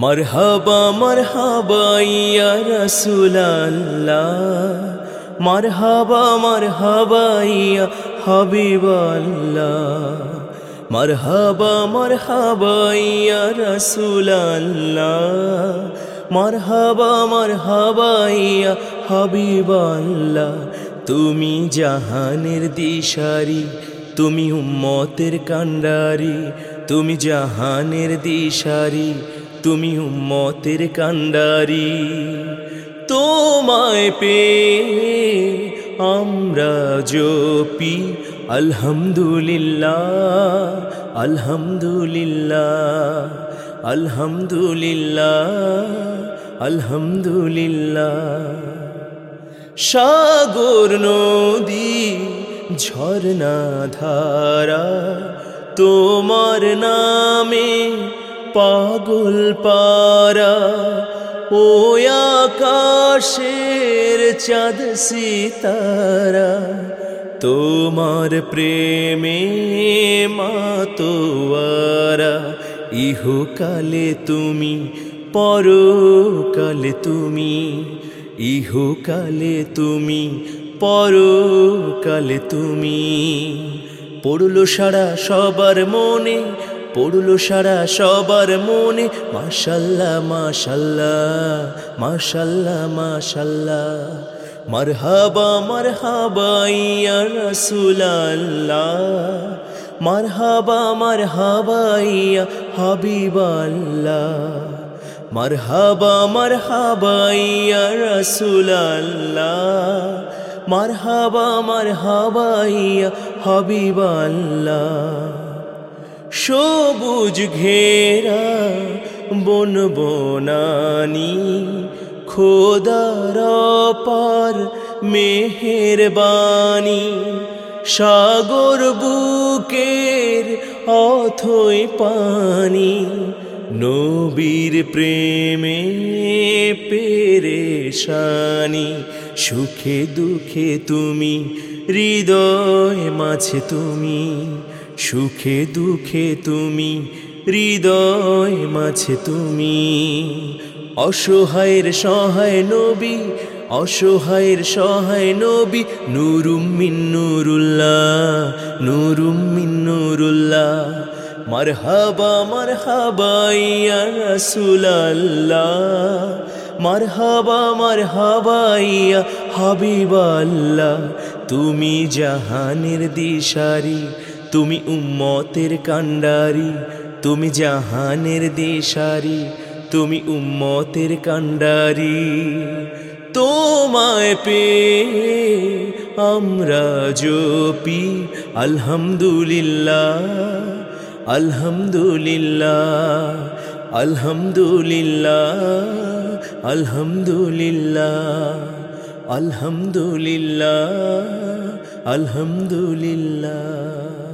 মারহাবা মারহাবা, ইয়া রাসূলাল্লাহ। মারহাবা মারহাবা, ইয়া হাবিবাল্লাহ। মারহাবা মারহাবা, ইয়া রাসূলাল্লাহ। মারহাবা মারহাবা, ইয়া তুমি জাহানের দিশারি, তুমি উম্মতের কান্ডারি তুমি জাহানের দিশারি। তুমি উম্মতের কান্ডারি তোমায় পে আমরা জপি। আলহামদুলিল্লাহ আলহামদুলিল্লাহ আলহামদুলিল্লাহ আলহামদুলিল্লাহ। সাগর নদী ঝর্ণা ধারা তোমার নামে পাগল পারা ও আকাশের চাঁদ সিতারা। তোমার প্রেমে মাতোয়ারা, ইহকালে তুমি, পরকালে তুমি, ইহকালে তুমি, পরকালে তুমি। পড়ল সারা সবার মনে পড়ল সারা সবার মনে, মাশাল্লাহ মাশাল্লাহ মাশাল্লাহ মাশাল্লাহ। মারহাবা মারহাবা, ইয়া রাসূলাল্লাহ। মারহাবা মারহাবা, ইয়া হাবিবাল্লাহ। মারহাবা মারহাবা, ইয়া রাসূলাল্লাহ। মারহাবা মারহাবা, ইয়া হাবিবাল্লাহ। সবুজ ঘেরা বন বনানি, খোদার পার মেহেরবানি সাগর বুকের অথই পানি, নবীর প্রেমে পেরেশানি, সুখে দুঃখে তুমি, হৃদয় মাঝে তুমি। সুখে দুঃখে তুমি, হৃদয় মাঝে তুমি। অসহায়ের সহায় নবী, অসহায়ের সহায় নবী, নুরুম মিন নুরুল্লাহ মিন নুরুল্লাহ। মারহাবা মারহাবা, ইয়া রাসূলাল্লাহ। মারহাবা মারহাবা, ইয়া হাবিবাল্লাহ। তুমি জাহানের দিশারি তুমি উম্মতের কান্ডারি তুমি জাহানের দেশারি, তুমি উম্মতের কান্ডারি তোমায় পে আমরা জপি, আলহামদুলিল্লাহ আলহামদুলিল্লাহ আলহামদুলিল্লাহ আলহামদুলিল্লাহ আলহামদুলিল্লাহ আলহামদুলিল্লাহ।